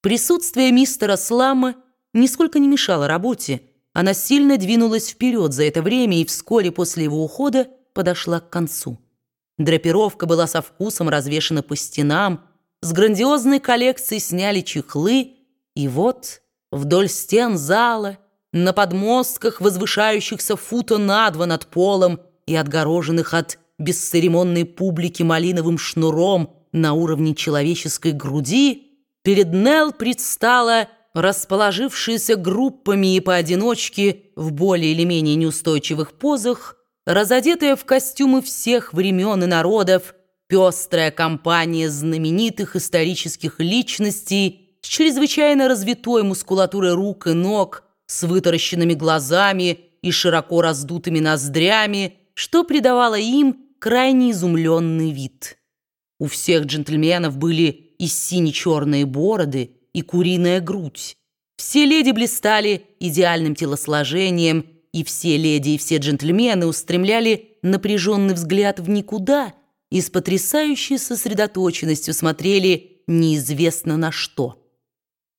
Присутствие мистера Слама нисколько не мешало работе. Она сильно двинулась вперед за это время и вскоре после его ухода подошла к концу. Драпировка была со вкусом развешена по стенам, с грандиозной коллекцией сняли чехлы, и вот вдоль стен зала, на подмостках, возвышающихся фута на два над полом и отгороженных от бесцеремонной публики малиновым шнуром на уровне человеческой груди, перед Нелл предстала расположившаяся группами и поодиночке в более или менее неустойчивых позах, разодетая в костюмы всех времен и народов, пестрая компания знаменитых исторических личностей с чрезвычайно развитой мускулатурой рук и ног, с вытаращенными глазами и широко раздутыми ноздрями, что придавало им крайне изумленный вид. У всех джентльменов были и сине-черные бороды, и куриная грудь. Все леди блистали идеальным телосложением, и все леди и все джентльмены устремляли напряженный взгляд в никуда и с потрясающей сосредоточенностью смотрели неизвестно на что.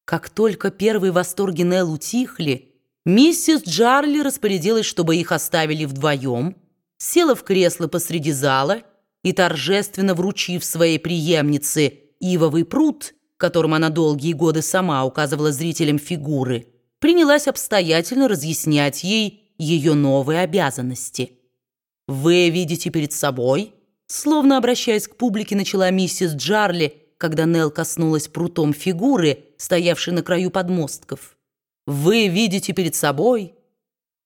Как только первые восторги Нелл утихли, миссис Джарли распорядилась, чтобы их оставили вдвоем, села в кресло посреди зала и, торжественно вручив своей преемнице ивовый пруд, которым она долгие годы сама указывала зрителям фигуры, принялась обстоятельно разъяснять ей ее новые обязанности. «Вы видите перед собой...» Словно обращаясь к публике, начала миссис Джарли, когда Нелл коснулась прутом фигуры, стоявшей на краю подмостков. «Вы видите перед собой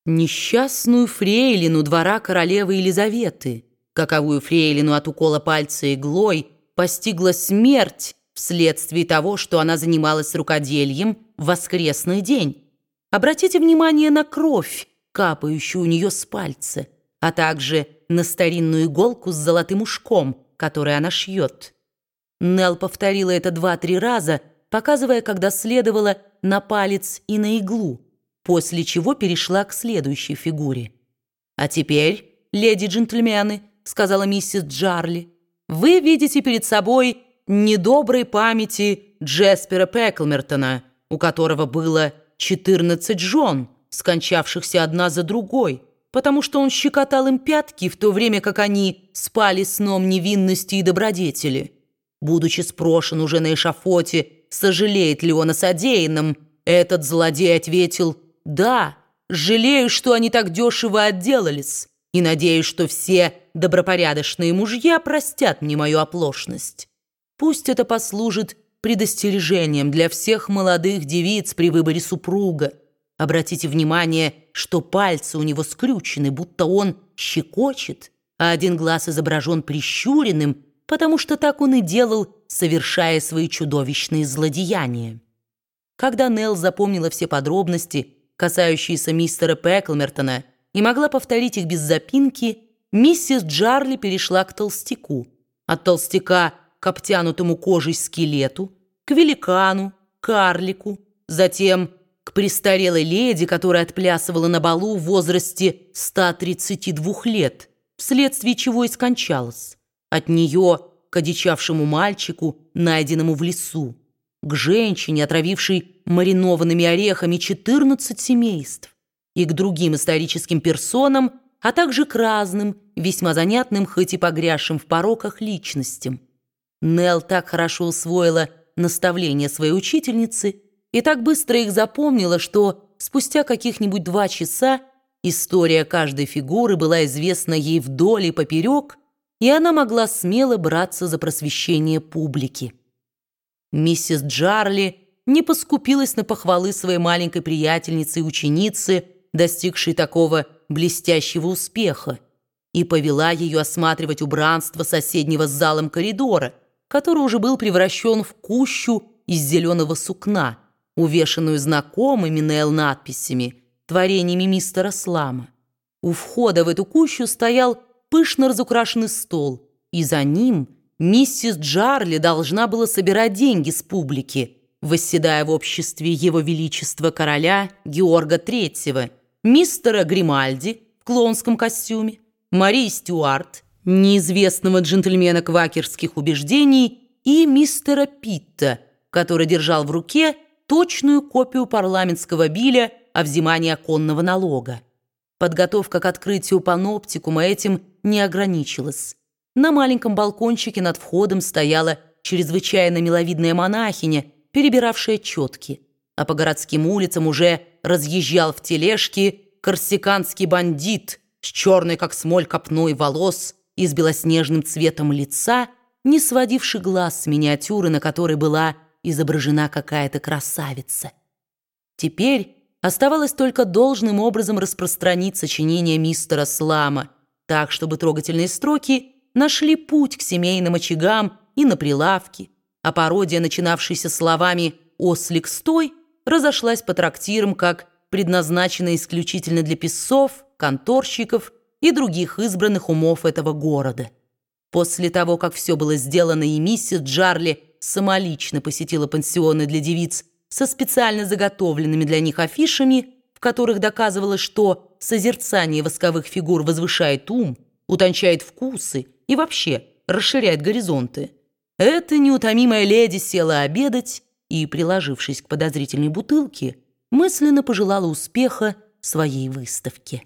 несчастную фрейлину двора королевы Елизаветы, каковую фрейлину от укола пальца иглой постигла смерть вследствие того, что она занималась рукоделием в воскресный день. Обратите внимание на кровь, капающую у нее с пальца, а также на старинную иголку с золотым ушком, который она шьет. Нелл повторила это два-три раза, показывая, когда следовало на палец и на иглу, после чего перешла к следующей фигуре. «А теперь, леди-джентльмены», — сказала миссис Джарли, вы видите перед собой недоброй памяти Джеспера Пеклмертона, у которого было 14 жен, скончавшихся одна за другой, потому что он щекотал им пятки, в то время как они спали сном невинности и добродетели. Будучи спрошен уже на эшафоте, сожалеет ли он о содеянном, этот злодей ответил «Да, жалею, что они так дешево отделались» и надеюсь, что все добропорядочные мужья простят мне мою оплошность. Пусть это послужит предостережением для всех молодых девиц при выборе супруга. Обратите внимание, что пальцы у него скрючены, будто он щекочет, а один глаз изображен прищуренным, потому что так он и делал, совершая свои чудовищные злодеяния. Когда Нелл запомнила все подробности, касающиеся мистера Пеклмертона, и могла повторить их без запинки, миссис Джарли перешла к толстяку. От толстяка к обтянутому кожей скелету, к великану, карлику, затем к престарелой леди, которая отплясывала на балу в возрасте 132 лет, вследствие чего и скончалась. От нее к одичавшему мальчику, найденному в лесу, к женщине, отравившей маринованными орехами 14 семейств, и к другим историческим персонам, а также к разным, весьма занятным, хоть и погрязшим в пороках личностям. Нелл так хорошо усвоила наставления своей учительницы и так быстро их запомнила, что спустя каких-нибудь два часа история каждой фигуры была известна ей вдоль и поперек, и она могла смело браться за просвещение публики. Миссис Джарли не поскупилась на похвалы своей маленькой приятельницы и ученицы, достигшей такого блестящего успеха, и повела ее осматривать убранство соседнего с залом коридора, который уже был превращен в кущу из зеленого сукна, увешанную знакомыми Нелл надписями, творениями мистера Слама. У входа в эту кущу стоял пышно разукрашенный стол, и за ним миссис Джарли должна была собирать деньги с публики, восседая в обществе Его Величества короля Георга Третьего – мистера Гримальди в клоунском костюме, Марии Стюарт, неизвестного джентльмена квакерских убеждений, и мистера Питта, который держал в руке точную копию парламентского биля о взимании оконного налога. Подготовка к открытию паноптикума этим не ограничилась. На маленьком балкончике над входом стояла чрезвычайно миловидная монахиня, перебиравшая четки, а по городским улицам уже разъезжал в тележке корсиканский бандит с черной, как смоль, копной волос и с белоснежным цветом лица, не сводивший глаз с миниатюры, на которой была изображена какая-то красавица. Теперь оставалось только должным образом распространить сочинение мистера Слама, так, чтобы трогательные строки нашли путь к семейным очагам и на прилавки, а пародия, начинавшаяся словами «ослик стой», разошлась по трактирам как предназначенная исключительно для писцов, конторщиков и других избранных умов этого города. После того, как все было сделано, и миссис Джарли самолично посетила пансионы для девиц со специально заготовленными для них афишами, в которых доказывалось, что созерцание восковых фигур возвышает ум, утончает вкусы и вообще расширяет горизонты. Эта неутомимая леди села обедать и, приложившись к подозрительной бутылке, мысленно пожелала успеха своей выставке.